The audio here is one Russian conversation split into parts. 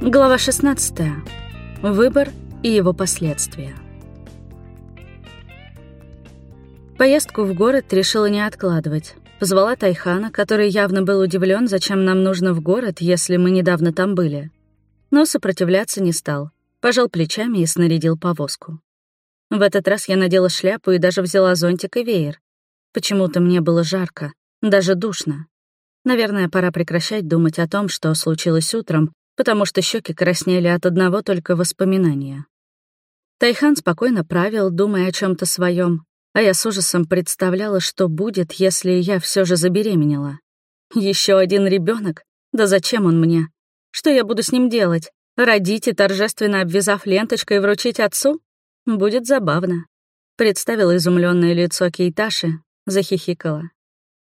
Глава 16. Выбор и его последствия. Поездку в город решила не откладывать. Позвала Тайхана, который явно был удивлен, зачем нам нужно в город, если мы недавно там были. Но сопротивляться не стал. Пожал плечами и снарядил повозку. В этот раз я надела шляпу и даже взяла зонтик и веер. Почему-то мне было жарко, даже душно. Наверное, пора прекращать думать о том, что случилось утром, потому что щеки краснели от одного только воспоминания. Тайхан спокойно правил, думая о чем то своем, а я с ужасом представляла, что будет, если я все же забеременела. Еще один ребенок? Да зачем он мне? Что я буду с ним делать? Родить и торжественно обвязав ленточкой вручить отцу? Будет забавно. Представила изумленное лицо Кейташи, захихикала.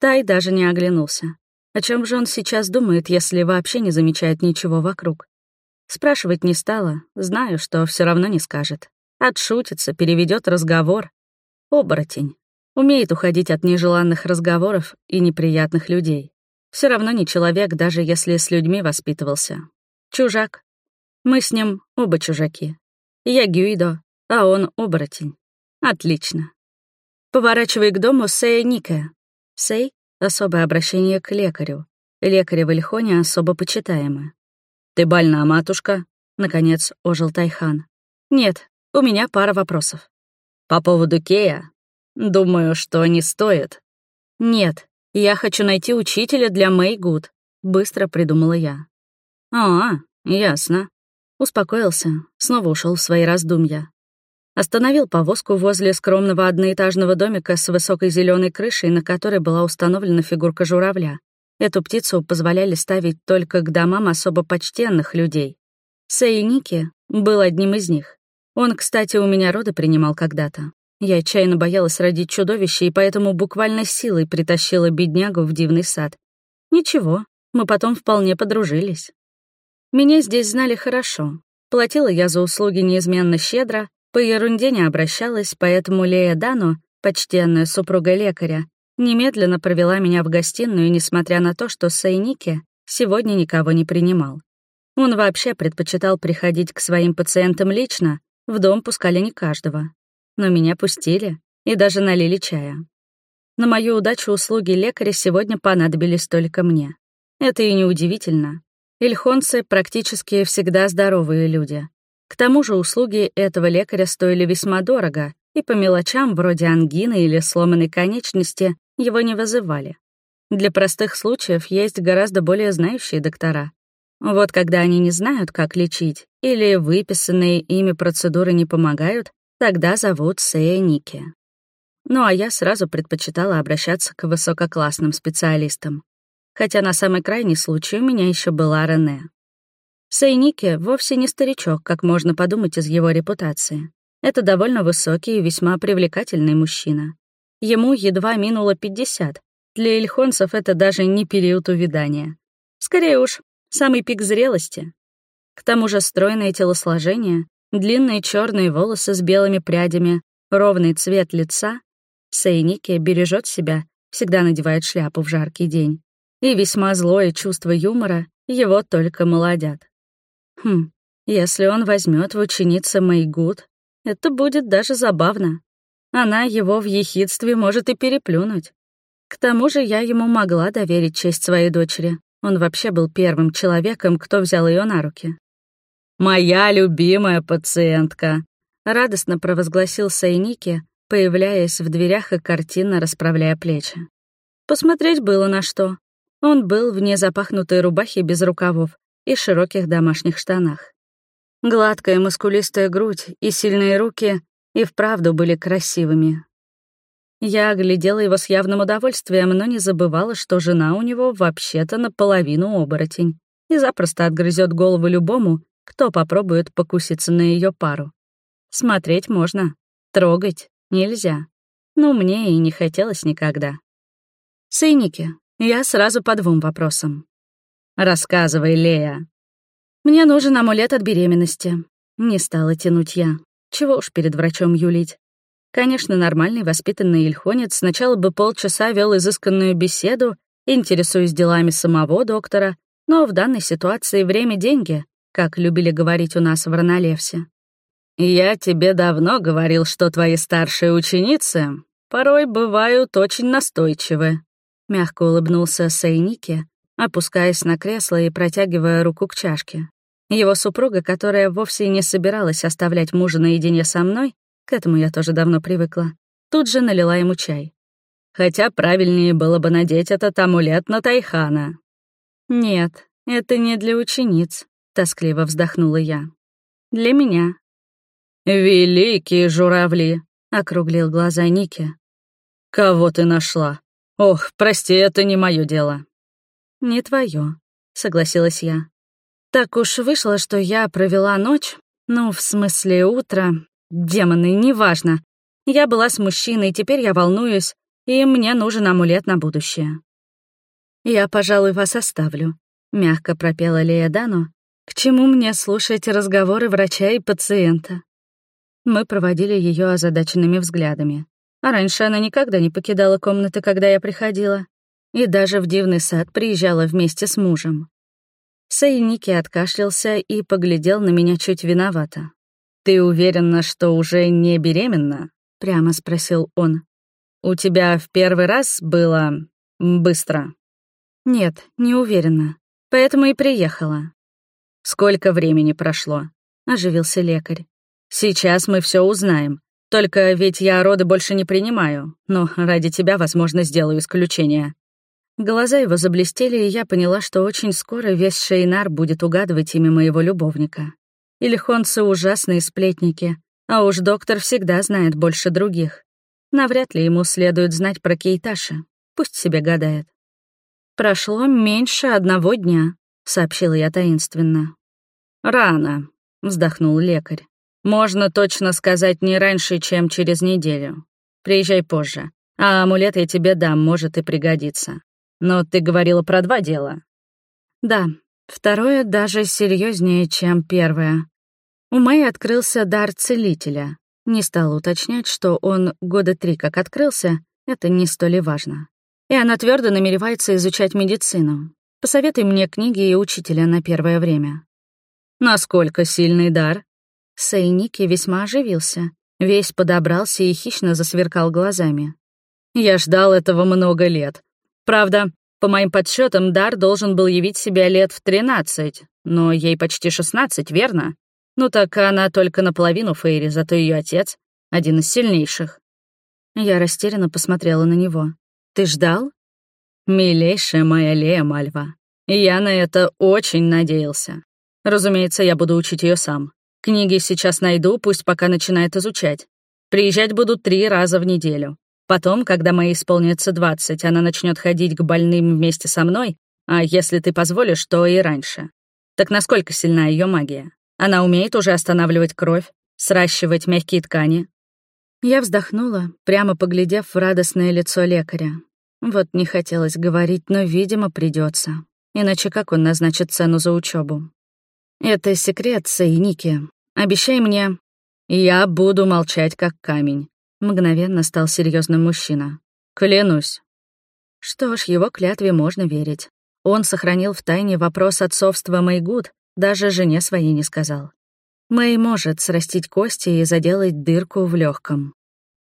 Тай даже не оглянулся. О чем же он сейчас думает, если вообще не замечает ничего вокруг? Спрашивать не стала, знаю, что все равно не скажет. Отшутится, переведет разговор. Оборотень. Умеет уходить от нежеланных разговоров и неприятных людей. Все равно не человек, даже если с людьми воспитывался. Чужак. Мы с ним оба чужаки. Я Гюидо, а он оборотень. Отлично. Поворачивай к дому Сея Нике. Сей Особое обращение к лекарю. Лекари в Ильхоне особо почитаемы. «Ты больна, матушка?» — наконец ожил Тайхан. «Нет, у меня пара вопросов». «По поводу Кея? Думаю, что не стоит». «Нет, я хочу найти учителя для Мэй Гуд», — быстро придумала я. «А, ясно». Успокоился, снова ушел в свои раздумья. Остановил повозку возле скромного одноэтажного домика с высокой зеленой крышей, на которой была установлена фигурка журавля. Эту птицу позволяли ставить только к домам особо почтенных людей. Сэй Ники был одним из них. Он, кстати, у меня роды принимал когда-то. Я отчаянно боялась родить чудовище, и поэтому буквально силой притащила беднягу в дивный сад. Ничего, мы потом вполне подружились. Меня здесь знали хорошо. Платила я за услуги неизменно щедро, по ерунде не обращалась, поэтому Лея Дану, почтенная супруга лекаря, немедленно провела меня в гостиную, несмотря на то, что Сайнике сегодня никого не принимал. Он вообще предпочитал приходить к своим пациентам лично, в дом пускали не каждого. Но меня пустили и даже налили чая. На мою удачу услуги лекаря сегодня понадобились только мне. Это и неудивительно. Ильхонцы практически всегда здоровые люди. К тому же услуги этого лекаря стоили весьма дорого, и по мелочам, вроде ангины или сломанной конечности, его не вызывали. Для простых случаев есть гораздо более знающие доктора. Вот когда они не знают, как лечить, или выписанные ими процедуры не помогают, тогда зовут Сея Ники. Ну а я сразу предпочитала обращаться к высококлассным специалистам. Хотя на самый крайний случай у меня еще была Рене. Сейнике вовсе не старичок, как можно подумать из его репутации. Это довольно высокий и весьма привлекательный мужчина. Ему едва минуло 50. Для ильхонцев это даже не период увядания. Скорее уж, самый пик зрелости. К тому же стройное телосложение, длинные черные волосы с белыми прядями, ровный цвет лица. Сейнике бережет себя, всегда надевает шляпу в жаркий день. И весьма злое чувство юмора его только молодят. Хм, если он возьмет в ученицы Мэйгуд, это будет даже забавно. Она его в ехидстве может и переплюнуть. К тому же я ему могла доверить честь своей дочери. Он вообще был первым человеком, кто взял ее на руки. «Моя любимая пациентка», — радостно провозгласил Сайники, появляясь в дверях и картинно расправляя плечи. Посмотреть было на что. Он был в незапахнутой рубахе без рукавов, и широких домашних штанах. Гладкая мускулистая грудь и сильные руки и вправду были красивыми. Я оглядела его с явным удовольствием, но не забывала, что жена у него вообще-то наполовину оборотень и запросто отгрызет голову любому, кто попробует покуситься на ее пару. Смотреть можно, трогать нельзя. Но мне и не хотелось никогда. Сыники, я сразу по двум вопросам. «Рассказывай, Лея». «Мне нужен амулет от беременности». Не стала тянуть я. Чего уж перед врачом юлить. Конечно, нормальный воспитанный ильхонец сначала бы полчаса вел изысканную беседу, интересуясь делами самого доктора, но в данной ситуации время — деньги. как любили говорить у нас в Ранолевсе. «Я тебе давно говорил, что твои старшие ученицы порой бывают очень настойчивы», — мягко улыбнулся Сейнике, опускаясь на кресло и протягивая руку к чашке. Его супруга, которая вовсе не собиралась оставлять мужа наедине со мной, к этому я тоже давно привыкла, тут же налила ему чай. Хотя правильнее было бы надеть этот амулет на Тайхана. «Нет, это не для учениц», — тоскливо вздохнула я. «Для меня». «Великие журавли», — округлил глаза Ники. «Кого ты нашла? Ох, прости, это не мое дело». «Не твое, согласилась я. Так уж вышло, что я провела ночь, ну, в смысле, утро. Демоны, неважно. Я была с мужчиной, теперь я волнуюсь, и мне нужен амулет на будущее. «Я, пожалуй, вас оставлю», — мягко пропела Лея Дану. «К чему мне слушать разговоры врача и пациента?» Мы проводили ее озадаченными взглядами. А раньше она никогда не покидала комнаты, когда я приходила. И даже в дивный сад приезжала вместе с мужем. Сейники откашлялся и поглядел на меня чуть виновато. «Ты уверена, что уже не беременна?» — прямо спросил он. «У тебя в первый раз было... быстро?» «Нет, не уверена. Поэтому и приехала». «Сколько времени прошло?» — оживился лекарь. «Сейчас мы все узнаем. Только ведь я роды больше не принимаю, но ради тебя, возможно, сделаю исключение». Глаза его заблестели, и я поняла, что очень скоро весь Шейнар будет угадывать имя моего любовника. Ильхонцы — ужасные сплетники, а уж доктор всегда знает больше других. Навряд ли ему следует знать про Кейташа. Пусть себе гадает. «Прошло меньше одного дня», — сообщила я таинственно. «Рано», — вздохнул лекарь. «Можно точно сказать не раньше, чем через неделю. Приезжай позже, а амулет я тебе дам, может и пригодится. Но ты говорила про два дела». «Да, второе даже серьезнее, чем первое. У Мэй открылся дар целителя. Не стала уточнять, что он года три как открылся, это не столь и важно. И она твердо намеревается изучать медицину. Посоветуй мне книги и учителя на первое время. Насколько сильный дар? Сейники весьма оживился, весь подобрался и хищно засверкал глазами. Я ждал этого много лет. Правда, по моим подсчетам, дар должен был явить себя лет в тринадцать, но ей почти шестнадцать, верно? Ну так она только наполовину Фейри, зато ее отец — один из сильнейших. Я растерянно посмотрела на него. «Ты ждал?» «Милейшая моя Лея Мальва. Я на это очень надеялся. Разумеется, я буду учить ее сам. Книги сейчас найду, пусть пока начинает изучать. Приезжать буду три раза в неделю. Потом, когда моей исполнится двадцать, она начнет ходить к больным вместе со мной, а если ты позволишь, то и раньше. Так насколько сильна ее магия? Она умеет уже останавливать кровь, сращивать мягкие ткани. Я вздохнула, прямо поглядев в радостное лицо лекаря. Вот не хотелось говорить, но, видимо, придется. Иначе как он назначит цену за учебу? Это секрет, Сейники. Обещай мне... Я буду молчать, как камень. Мгновенно стал серьезным мужчина. Клянусь. Что ж, его клятве можно верить. Он сохранил в тайне вопрос отцовства Майгуд, даже жене своей не сказал. Мэй может срастить кости и заделать дырку в легком.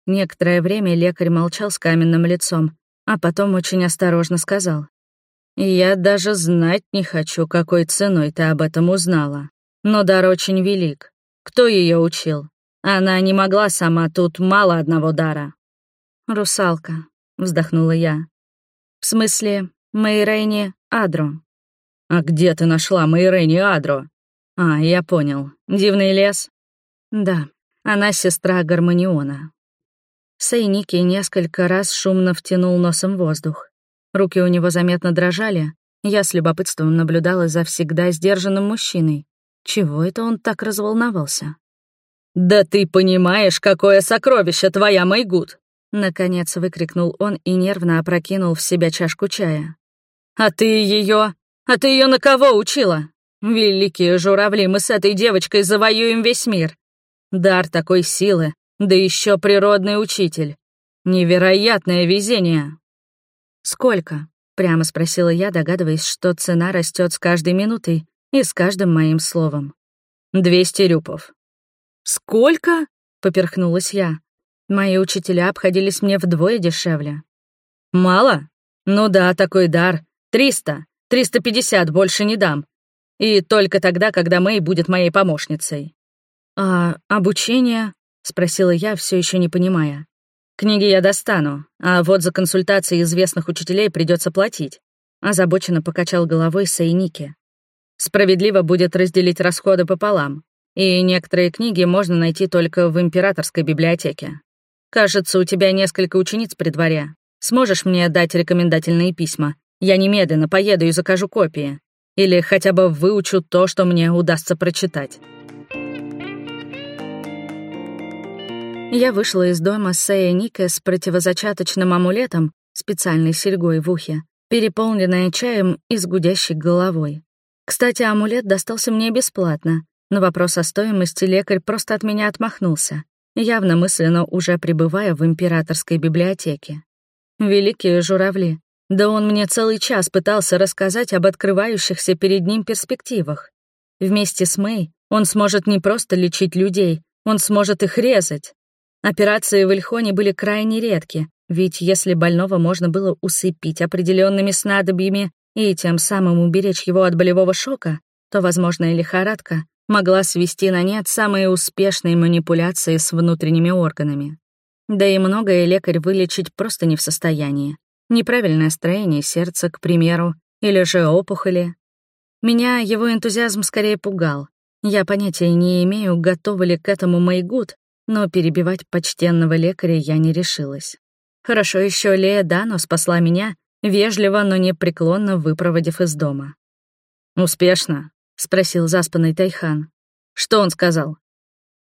Некоторое время лекарь молчал с каменным лицом, а потом очень осторожно сказал. «Я даже знать не хочу, какой ценой ты об этом узнала. Но дар очень велик. Кто ее учил? Она не могла сама, тут мало одного дара». «Русалка», — вздохнула я. «В смысле, Мэйрейни Адро». «А где ты нашла Мэйрени Адро?» «А, я понял. Дивный лес?» «Да, она сестра Гармониона». Сейники несколько раз шумно втянул носом воздух. Руки у него заметно дрожали. Я с любопытством наблюдала за всегда сдержанным мужчиной. Чего это он так разволновался? «Да ты понимаешь, какое сокровище твоя Майгут!» Наконец выкрикнул он и нервно опрокинул в себя чашку чая. «А ты ее а ты ее на кого учила? Великие журавли, мы с этой девочкой завоюем весь мир. Дар такой силы, да еще природный учитель. Невероятное везение. Сколько? Прямо спросила я, догадываясь, что цена растет с каждой минутой, и с каждым моим словом. «Двести рюпов». «Сколько?» — поперхнулась я. Мои учителя обходились мне вдвое дешевле. «Мало? Ну да, такой дар. Триста. Триста пятьдесят больше не дам. И только тогда, когда Мэй будет моей помощницей». «А обучение?» — спросила я, все еще не понимая. «Книги я достану, а вот за консультации известных учителей придется платить», — озабоченно покачал головой Сейники. «Справедливо будет разделить расходы пополам, и некоторые книги можно найти только в императорской библиотеке. Кажется, у тебя несколько учениц при дворе. Сможешь мне дать рекомендательные письма? Я немедленно поеду и закажу копии. Или хотя бы выучу то, что мне удастся прочитать». Я вышла из дома с Сея Ника с противозачаточным амулетом, специальной серьгой в ухе, переполненная чаем и с гудящей головой. Кстати, амулет достался мне бесплатно. На вопрос о стоимости лекарь просто от меня отмахнулся, явно мысленно уже пребывая в императорской библиотеке. Великие журавли. Да он мне целый час пытался рассказать об открывающихся перед ним перспективах. Вместе с Мэй он сможет не просто лечить людей, он сможет их резать. Операции в Ильхоне были крайне редки, ведь если больного можно было усыпить определенными снадобьями и тем самым уберечь его от болевого шока, то возможная лихорадка могла свести на нет самые успешные манипуляции с внутренними органами. Да и многое лекарь вылечить просто не в состоянии. Неправильное строение сердца, к примеру, или же опухоли. Меня его энтузиазм скорее пугал. Я понятия не имею, готова ли к этому Майгуд, но перебивать почтенного лекаря я не решилась. Хорошо еще Лея Дано спасла меня, вежливо, но непреклонно выпроводив из дома. «Успешно?» — спросил заспанный Тайхан. «Что он сказал?»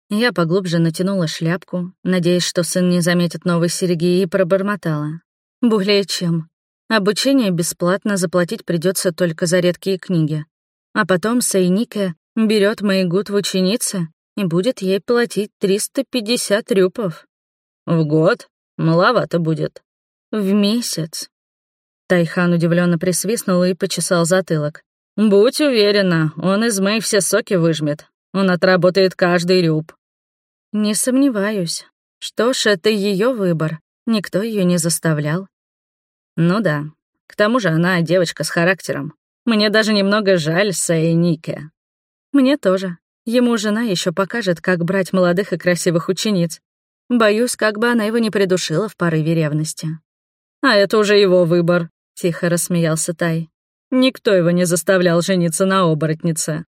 Я поглубже натянула шляпку, надеясь, что сын не заметит новой серьги, и пробормотала. «Более чем. Обучение бесплатно заплатить придется только за редкие книги. А потом Сейнике берет Майгут в ученицы и будет ей платить 350 рюпов. В год? Маловато будет. В месяц. Тайхан удивленно присвистнул и почесал затылок. «Будь уверена, он из Мэй все соки выжмет. Он отработает каждый рюб». «Не сомневаюсь. Что ж, это ее выбор. Никто ее не заставлял». «Ну да. К тому же она девочка с характером. Мне даже немного жаль Сэй Нике». «Мне тоже. Ему жена еще покажет, как брать молодых и красивых учениц. Боюсь, как бы она его не придушила в порыве ревности. «А это уже его выбор», — тихо рассмеялся Тай. «Никто его не заставлял жениться на оборотнице».